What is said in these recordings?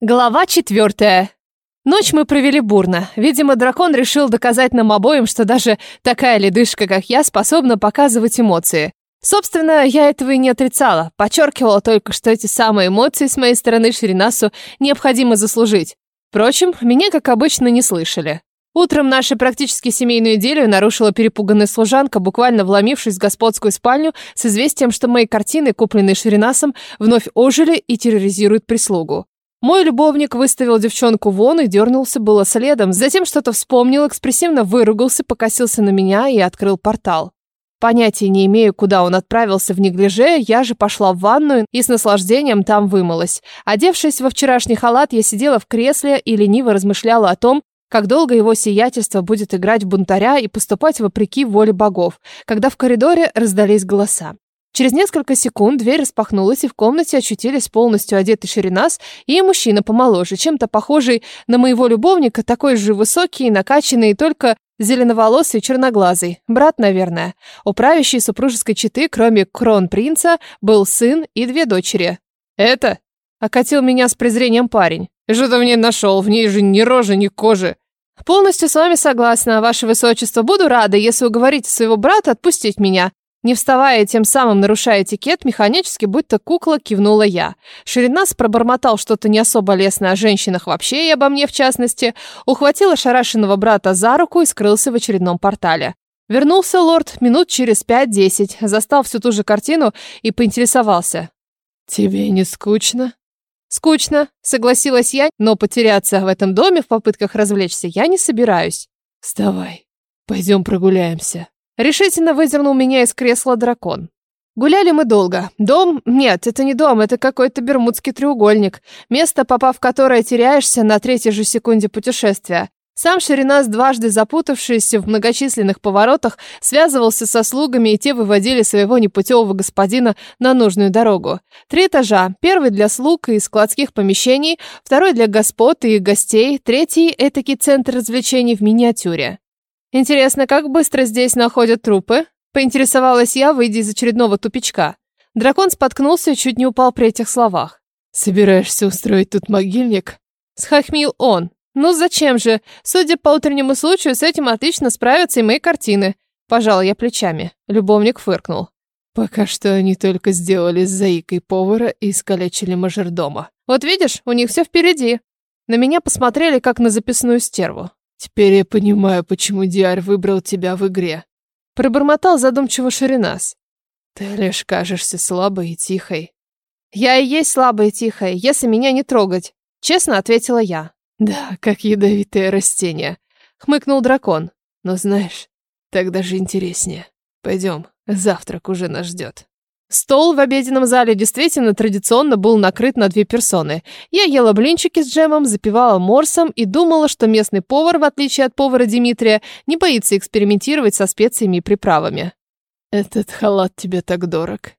Глава четвертая. Ночь мы провели бурно. Видимо, дракон решил доказать нам обоим, что даже такая ледышка, как я, способна показывать эмоции. Собственно, я этого и не отрицала. Подчеркивала только, что эти самые эмоции с моей стороны Ширинасу необходимо заслужить. Впрочем, меня, как обычно, не слышали. Утром нашу практически семейную идиллию нарушила перепуганная служанка, буквально вломившись в господскую спальню с известием, что мои картины, купленные Ширинасом, вновь ожили и терроризируют прислугу. Мой любовник выставил девчонку вон и дернулся было следом, затем что-то вспомнил, экспрессивно выругался, покосился на меня и открыл портал. Понятия не имею, куда он отправился в неглиже, я же пошла в ванную и с наслаждением там вымылась. Одевшись во вчерашний халат, я сидела в кресле и лениво размышляла о том, как долго его сиятельство будет играть в бунтаря и поступать вопреки воле богов, когда в коридоре раздались голоса. Через несколько секунд дверь распахнулась, и в комнате очутились полностью одетый Ширинас и мужчина помоложе, чем-то похожий на моего любовника, такой же высокий, накачанный, только зеленоволосый, черноглазый. Брат, наверное. У правящей супружеской четы, кроме кронпринца, был сын и две дочери. «Это?» — окатил меня с презрением парень. «Что ты в ней нашел? В ней же ни рожи, ни кожи!» «Полностью с вами согласна, ваше высочество. Буду рада, если уговорите своего брата отпустить меня. Не вставая тем самым нарушая этикет, механически, будто кукла, кивнула я. Ширинас пробормотал что-то не особо лестное о женщинах вообще и обо мне в частности, ухватил ошарашенного брата за руку и скрылся в очередном портале. Вернулся лорд минут через пять-десять, застал всю ту же картину и поинтересовался. «Тебе не скучно?» «Скучно», — согласилась я, но потеряться в этом доме в попытках развлечься я не собираюсь. «Вставай, пойдем прогуляемся». Решительно выдернул меня из кресла дракон. Гуляли мы долго. Дом? Нет, это не дом, это какой-то бермудский треугольник. Место, попав в которое теряешься на третьей же секунде путешествия. Сам Ширинас, дважды запутавшийся в многочисленных поворотах, связывался со слугами, и те выводили своего непутевого господина на нужную дорогу. Три этажа. Первый для слуг и складских помещений, второй для господ и гостей, третий – этакий центр развлечений в миниатюре. Интересно, как быстро здесь находят трупы? Поинтересовалась я, выйдя из очередного тупичка. Дракон споткнулся и чуть не упал при этих словах. «Собираешься устроить тут могильник?» Схохмил он. «Ну зачем же? Судя по утреннему случаю, с этим отлично справятся и мои картины». Пожал я плечами. Любовник фыркнул. «Пока что они только сделали с заикой повара и искалечили мажордома». «Вот видишь, у них все впереди». На меня посмотрели, как на записную стерву. Теперь я понимаю, почему Диар выбрал тебя в игре. Пробормотал задумчиво Ширинас. Ты лишь кажешься слабой и тихой. Я и есть слабая и тихая, если меня не трогать. Честно ответила я. Да, как ядовитое растение. Хмыкнул дракон. Но знаешь, так даже интереснее. Пойдем, завтрак уже нас ждет. Стол в обеденном зале действительно традиционно был накрыт на две персоны. Я ела блинчики с джемом, запивала морсом и думала, что местный повар, в отличие от повара Дмитрия, не боится экспериментировать со специями и приправами. «Этот халат тебе так дорог?»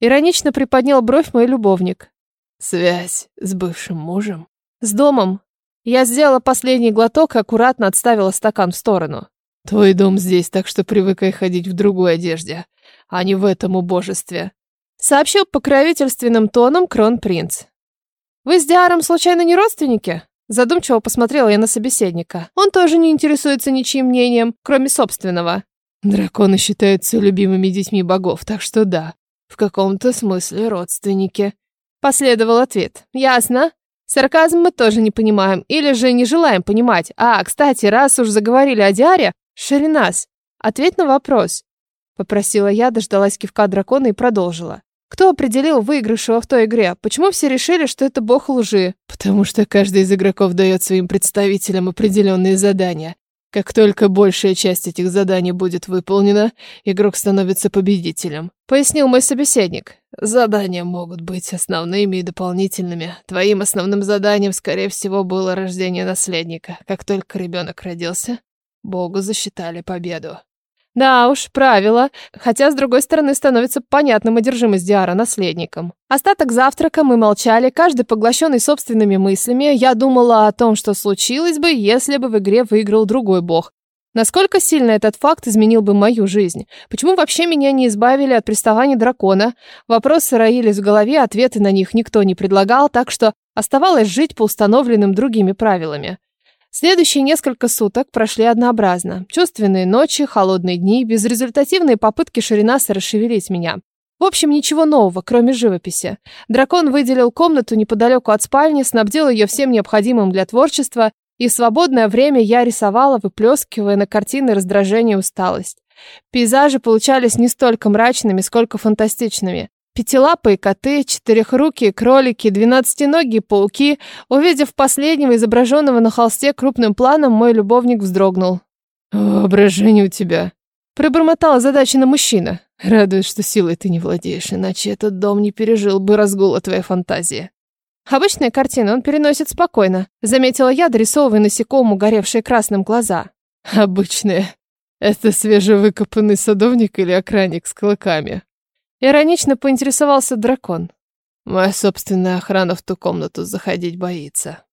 Иронично приподнял бровь мой любовник. «Связь с бывшим мужем?» «С домом». Я сделала последний глоток и аккуратно отставила стакан в сторону. «Твой дом здесь, так что привыкай ходить в другой одежде а не в этом убожестве», — сообщил покровительственным тоном кронпринц. «Вы с Диаром случайно не родственники?» Задумчиво посмотрела я на собеседника. Он тоже не интересуется ничьим мнением, кроме собственного. Драконы считаются любимыми детьми богов, так что да, в каком-то смысле родственники. Последовал ответ. Ясно. Сарказм мы тоже не понимаем, или же не желаем понимать. А, кстати, раз уж заговорили о Диаре, Ширинас, ответь на вопрос. Попросила я, дождалась кивка дракона и продолжила. Кто определил выигрышего в той игре? Почему все решили, что это бог лжи? Потому что каждый из игроков дает своим представителям определенные задания. Как только большая часть этих заданий будет выполнена, игрок становится победителем. Пояснил мой собеседник. Задания могут быть основными и дополнительными. Твоим основным заданием, скорее всего, было рождение наследника. Как только ребенок родился, богу засчитали победу. Да уж, правило. Хотя, с другой стороны, становится понятным одержимость Диара наследником. Остаток завтрака мы молчали, каждый поглощенный собственными мыслями. Я думала о том, что случилось бы, если бы в игре выиграл другой бог. Насколько сильно этот факт изменил бы мою жизнь? Почему вообще меня не избавили от приставаний дракона? Вопросы роились в голове, ответы на них никто не предлагал, так что оставалось жить по установленным другими правилами. Следующие несколько суток прошли однообразно. Чувственные ночи, холодные дни, безрезультативные попытки Ширинаса расшевелить меня. В общем, ничего нового, кроме живописи. Дракон выделил комнату неподалеку от спальни, снабдил ее всем необходимым для творчества, и в свободное время я рисовала, выплескивая на картины раздражение и усталость. Пейзажи получались не столько мрачными, сколько фантастичными. Пятилапые коты, четырехрукие кролики, двенадцатиногие пауки. Увидев последнего, изображенного на холсте крупным планом, мой любовник вздрогнул. «Воображение у тебя», — пробормотал озадаченно мужчина. «Радует, что силой ты не владеешь, иначе этот дом не пережил бы разгула твоей фантазии». Обычные картины он переносит спокойно, заметила я, дорисовывая насекомому горевшие красным глаза. Обычные. Это свежевыкопанный садовник или охранник с клыками? Иронично поинтересовался дракон. Моя собственная охрана в ту комнату заходить боится.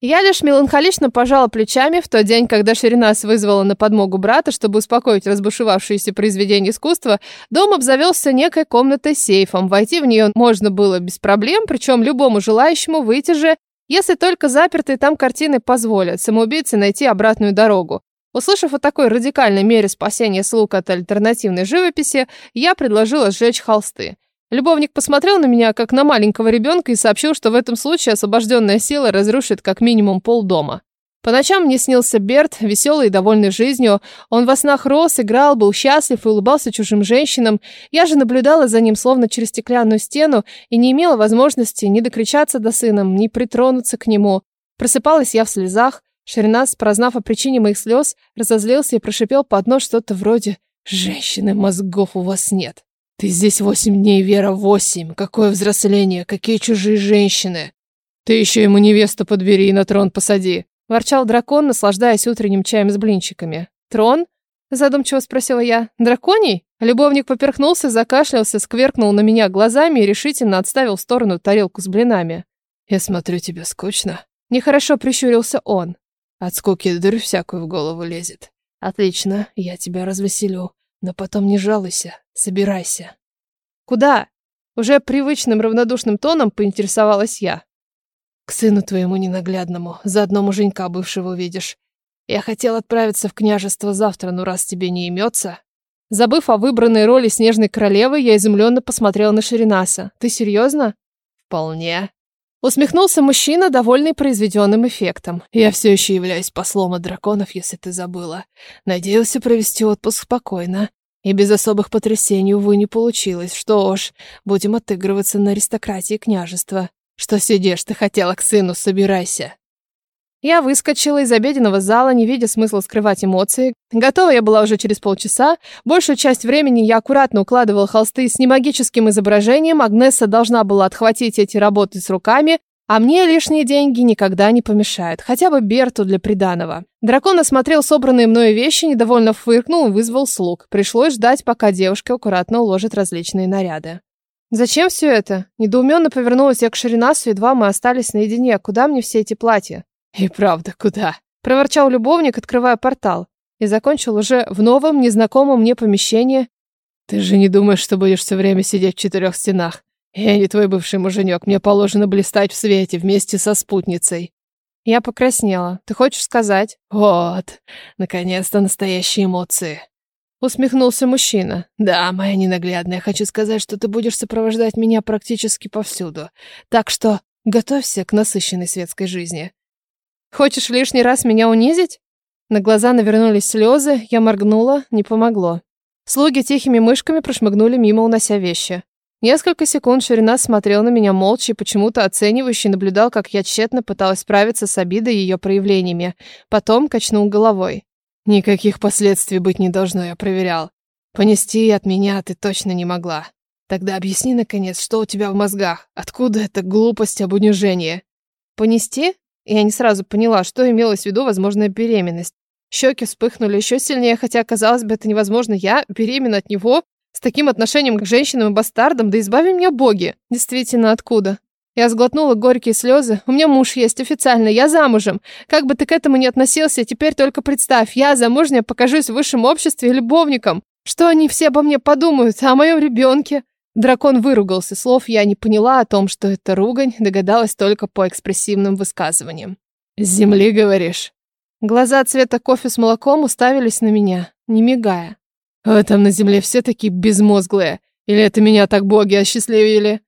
Я лишь меланхолично пожала плечами в тот день, когда Ширинас вызвала на подмогу брата, чтобы успокоить разбушевавшиеся произведения искусства, дом обзавелся некой комнатой-сейфом. Войти в нее можно было без проблем, причем любому желающему выйти же, если только запертые там картины позволят самоубийце найти обратную дорогу. Услышав о такой радикальной мере спасения слуг от альтернативной живописи, я предложила сжечь холсты. Любовник посмотрел на меня, как на маленького ребенка, и сообщил, что в этом случае освобожденная сила разрушит как минимум полдома. По ночам мне снился Берт, веселый и довольный жизнью. Он во снах рос, играл, был счастлив и улыбался чужим женщинам. Я же наблюдала за ним словно через стеклянную стену и не имела возможности ни докричаться до сына, ни притронуться к нему. Просыпалась я в слезах. Шеринас, прознав о причине моих слез, разозлился и прошипел под нос что-то вроде «Женщины, мозгов у вас нет». Ты здесь восемь дней, Вера, восемь. Какое взросление, какие чужие женщины. Ты еще ему невесту подбери и на трон посади. Ворчал дракон, наслаждаясь утренним чаем с блинчиками. Трон? Задумчиво спросила я. Драконий? Любовник поперхнулся, закашлялся, скверкнул на меня глазами и решительно отставил в сторону тарелку с блинами. Я смотрю, тебе скучно. Нехорошо прищурился он. От скуки дырь всякую в голову лезет. Отлично, я тебя развеселю. Но потом не жалуйся, собирайся. Куда? Уже привычным равнодушным тоном поинтересовалась я. К сыну твоему ненаглядному, заодно муженька бывшего увидишь. Я хотел отправиться в княжество завтра, но раз тебе не имется... Забыв о выбранной роли снежной королевы, я изумленно посмотрела на Ширинаса. Ты серьезно? Вполне. Усмехнулся мужчина, довольный произведенным эффектом. «Я все еще являюсь послом от драконов, если ты забыла. Надеялся провести отпуск спокойно. И без особых потрясений, увы, не получилось. Что ж, будем отыгрываться на аристократии княжества. Что сидишь, ты хотела к сыну, собирайся». Я выскочила из обеденного зала, не видя смысла скрывать эмоции. Готова я была уже через полчаса. Большую часть времени я аккуратно укладывала холсты с немагическим изображением. Агнесса должна была отхватить эти работы с руками, а мне лишние деньги никогда не помешают. Хотя бы Берту для приданого. Дракон осмотрел собранные мною вещи, недовольно фыркнул и вызвал слуг. Пришлось ждать, пока девушка аккуратно уложит различные наряды. «Зачем все это?» Недоуменно повернулась я к Ширинасу, едва мы остались наедине. «Куда мне все эти платья?» «И правда, куда?» Проворчал любовник, открывая портал. И закончил уже в новом, незнакомом мне помещении. «Ты же не думаешь, что будешь все время сидеть в четырех стенах? Я не твой бывший муженек, мне положено блистать в свете вместе со спутницей». Я покраснела. Ты хочешь сказать? Вот, наконец-то настоящие эмоции. Усмехнулся мужчина. Да, моя ненаглядная, хочу сказать, что ты будешь сопровождать меня практически повсюду. Так что готовься к насыщенной светской жизни. Хочешь лишний раз меня унизить? На глаза навернулись слезы, я моргнула, не помогло. Слуги тихими мышками прошмыгнули мимо, унося вещи. Несколько секунд Ширина смотрел на меня молча и почему-то оценивающе наблюдал, как я тщетно пыталась справиться с обидой ее проявлениями. Потом качнул головой. «Никаких последствий быть не должно, я проверял. Понести от меня ты точно не могла. Тогда объясни, наконец, что у тебя в мозгах? Откуда эта глупость об унижении?» «Понести?» Я не сразу поняла, что имелось в виду возможная беременность. Щеки вспыхнули еще сильнее, хотя, казалось бы, это невозможно. Я беременна от него, с таким отношением к женщинам и бастардам, да избави меня боги. Действительно, откуда? Я сглотнула горькие слезы. У меня муж есть официально, я замужем. Как бы ты к этому ни относился, теперь только представь, я замужняя покажусь в высшем обществе любовником. Что они все обо мне подумают, о моем ребенке? Дракон выругался, слов я не поняла о том, что это ругань, догадалась только по экспрессивным высказываниям. «С земли, говоришь?» Глаза цвета кофе с молоком уставились на меня, не мигая. «А там на земле все такие безмозглые? Или это меня так боги осчастливили?»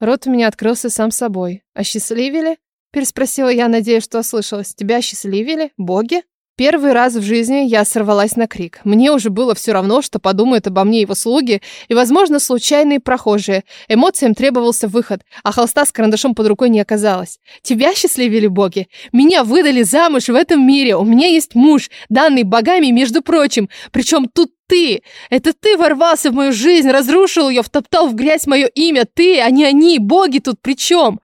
Рот у меня открылся сам собой. «Осчастливили?» Переспросила я, надеясь, что ослышалась. «Тебя осчастливили? Боги?» Первый раз в жизни я сорвалась на крик. Мне уже было все равно, что подумают обо мне его слуги и, возможно, случайные прохожие. Эмоциям требовался выход, а холста с карандашом под рукой не оказалось. Тебя счастливили боги? Меня выдали замуж в этом мире. У меня есть муж, данный богами, между прочим. Причем тут ты. Это ты ворвался в мою жизнь, разрушил ее, втоптал в грязь мое имя. Ты, а не они. Боги тут при чем?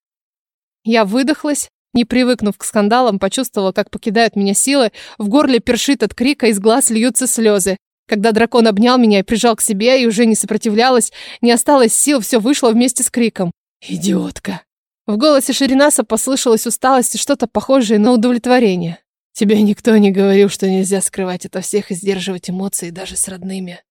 Я выдохлась, не привыкнув к скандалам, почувствовала, как покидают меня силы, в горле першит от крика, из глаз льются слезы. Когда дракон обнял меня и прижал к себе, и уже не сопротивлялась, не осталось сил, все вышло вместе с криком. «Идиотка!» В голосе Ширинаса послышалась усталость и что-то похожее на удовлетворение. «Тебе никто не говорил, что нельзя скрывать это всех и сдерживать эмоции даже с родными».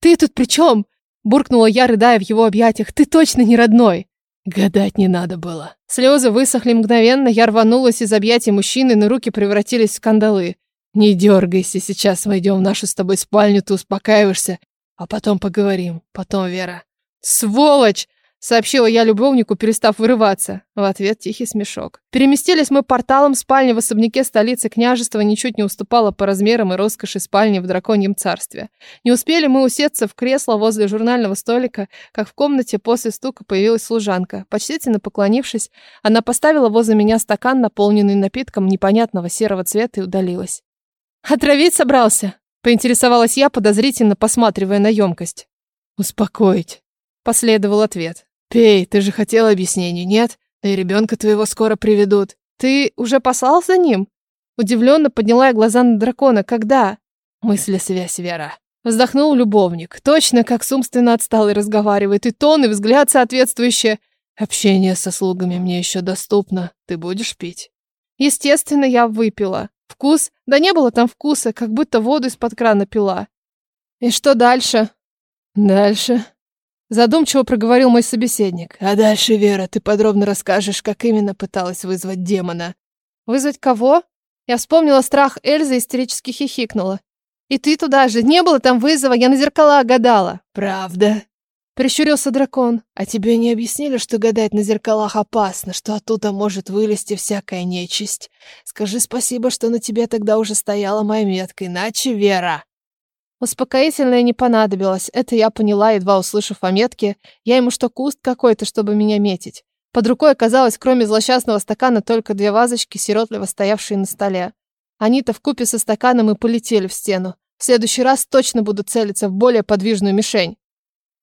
«Ты тут при чем?» Буркнула я, рыдая в его объятиях. «Ты точно не родной!» Гадать не надо было. Слезы высохли мгновенно, я рванулась из объятий мужчины, но руки превратились в кандалы. Не дергайся, сейчас войдем в нашу с тобой спальню, ты успокаиваешься, а потом поговорим. Потом, Вера. Сволочь! Сообщила я любовнику, перестав вырываться. В ответ тихий смешок. Переместились мы порталом, спальня в особняке столицы княжества ничуть не уступала по размерам и роскоши спальни в драконьем царстве. Не успели мы усеться в кресло возле журнального столика, как в комнате после стука появилась служанка. Почтительно поклонившись, она поставила возле меня стакан, наполненный напитком непонятного серого цвета, и удалилась. «Отравить собрался?» — поинтересовалась я, подозрительно посматривая на емкость. «Успокоить», — последовал ответ. «Пей, ты же хотел объяснений, нет? Да и ребенка твоего скоро приведут». «Ты уже послал за ним?» Удивленно подняла я глаза на дракона. «Когда?» «Мысли-связь, Вера». Вздохнул любовник. Точно как с умственно отсталый разговаривает. И тон, и взгляд соответствующие. Общение со слугами мне еще доступно. Ты будешь пить? Естественно, я выпила. Вкус? Да не было там вкуса, как будто воду из-под крана пила. И что дальше? Дальше Задумчиво проговорил мой собеседник. А дальше, Вера, ты подробно расскажешь, как именно пыталась вызвать демона. Вызвать кого? Я вспомнила страх Эльзы и истерически хихикнула. И ты туда же, не было там вызова, я на зеркала гадала. Правда? Прищурился дракон. А тебе не объяснили, что гадать на зеркалах опасно, что оттуда может вылезти всякая нечисть? Скажи спасибо, что на тебе тогда уже стояла моя метка, иначе, Вера... Успокоительное не понадобилось, это я поняла, едва услышав о метке. Я ему что, куст какой-то, чтобы меня метить? Под рукой оказалось, кроме злосчастного стакана, только две вазочки, сиротливо стоявшие на столе. Они-то вкупе со стаканом и полетели в стену. В следующий раз точно буду целиться в более подвижную мишень.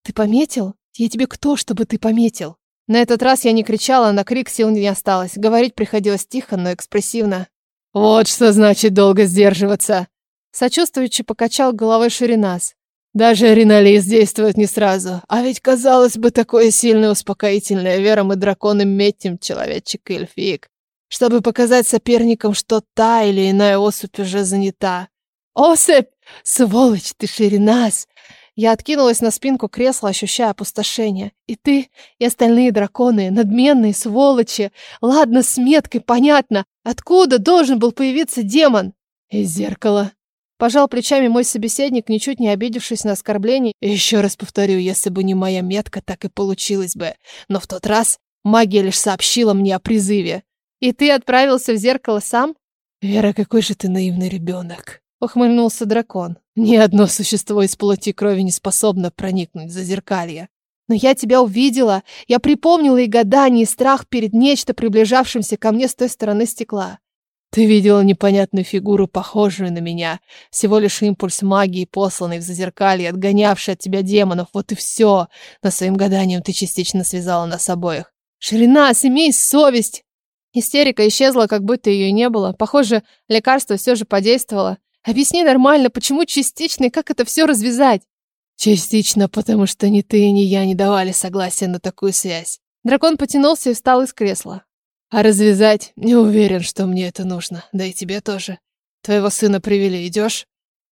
«Ты пометил? Я тебе кто, чтобы ты пометил?» На этот раз я не кричала, на крик сил не осталось. Говорить приходилось тихо, но экспрессивно. «Вот что значит долго сдерживаться!» Сочувствуючи покачал головой Ширинас. Даже Ринолиз действует не сразу. А ведь, казалось бы, такое сильное успокоительное вером и драконом метим человечек и эльфик, чтобы показать соперникам, что та или иная особь уже занята. «Особь! Сволочь ты, Ширинас!» Я откинулась на спинку кресла, ощущая опустошение. И ты, и остальные драконы, надменные сволочи. Ладно, с меткой, понятно. Откуда должен был появиться демон? Из зеркала. Пожал плечами мой собеседник, ничуть не обидевшись на оскорбление. еще раз повторю, если бы не моя метка, так и получилось бы. Но в тот раз магия лишь сообщила мне о призыве. И ты отправился в зеркало сам? Вера, какой же ты наивный ребенок. Ухмыльнулся дракон. Ни одно существо из плоти и крови не способно проникнуть за зеркалье. Но я тебя увидела. Я припомнила и гадание, и страх перед нечто приближавшимся ко мне с той стороны стекла. Ты видела непонятную фигуру, похожую на меня. Всего лишь импульс магии, посланный в зазеркалье, отгонявший от тебя демонов. Вот и все. Но своим гаданием ты частично связала нас обоих. Ширина, имей совесть! Истерика исчезла, как будто ее не было. Похоже, лекарство все же подействовало. Объясни нормально, почему частично и как это все развязать? Частично, потому что ни ты, ни я не давали согласия на такую связь. Дракон потянулся и встал из кресла. А развязать? Не уверен, что мне это нужно. Да и тебе тоже. Твоего сына привели, идешь?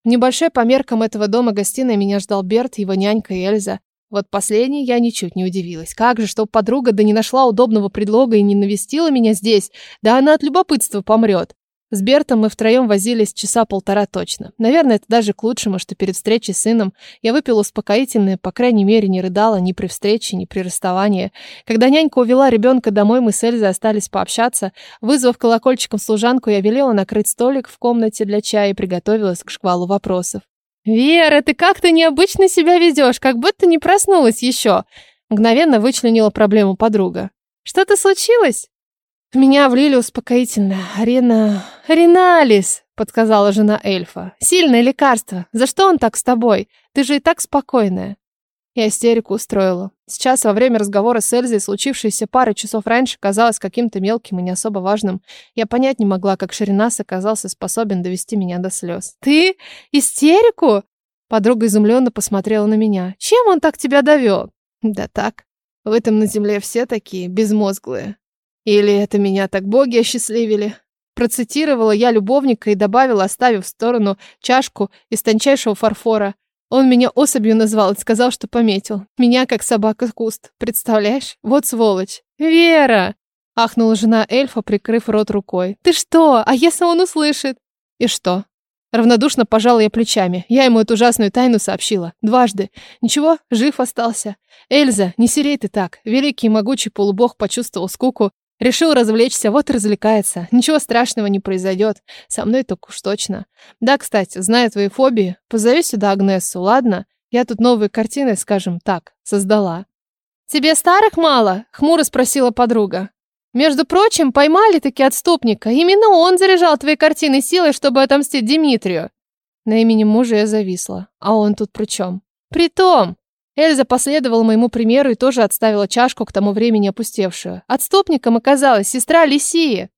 В небольшой по меркам этого дома гостиной меня ждал Берт, его нянька и Эльза. Вот последней я ничуть не удивилась. Как же, что подруга да не нашла удобного предлога и не навестила меня здесь, да она от любопытства помрет. С Бертом мы втроем возились часа полтора точно. Наверное, это даже к лучшему, что перед встречей с сыном я выпила успокоительное, по крайней мере, не рыдала ни при встрече, ни при расставании. Когда нянька увела ребенка домой, мы с Эльзой остались пообщаться. Вызвав колокольчиком служанку, я велела накрыть столик в комнате для чая и приготовилась к шквалу вопросов. «Вера, ты как-то необычно себя ведешь, как будто не проснулась еще!» Мгновенно вычленила проблему подруга. «Что-то случилось?» В меня влили успокоительное. Рена... Реналис, подсказала жена эльфа. Сильное лекарство. За что он так с тобой? Ты же и так спокойная. Я истерику устроила. Сейчас, во время разговора с Эльзой, случившееся пару часов раньше, казалось каким-то мелким и не особо важным. Я понять не могла, как Ширинас оказался способен довести меня до слез. «Ты? Истерику?» Подруга изумленно посмотрела на меня. «Чем он так тебя довел?» «Да так. В этом на земле все такие, безмозглые. Или это меня так боги осчастливили? Процитировала я любовника и добавила, оставив в сторону чашку из тончайшего фарфора. Он меня особью назвал и сказал, что пометил. Меня как собака куст. Представляешь? Вот сволочь. Вера! Ахнула жена эльфа, прикрыв рот рукой. Ты что? А если он услышит? И что? Равнодушно пожала я плечами. Я ему эту ужасную тайну сообщила. Дважды. Ничего, жив остался. Эльза, не серей ты так. Великий и могучий полубог почувствовал скуку Решил развлечься, вот и развлекается. Ничего страшного не произойдет. Со мной так уж точно. Да, кстати, зная твои фобии, позови сюда Агнесу, ладно? Я тут новые картины, скажем так, создала. Тебе старых мало? Хмуро спросила подруга. Между прочим, поймали таки отступника. Именно он заряжал твои картины силой, чтобы отомстить Дмитрию. На имени мужа я зависла. А он тут при чем? При том, Эльза последовала моему примеру и тоже отставила чашку к тому времени опустевшую. Отступником оказалась сестра Лисии.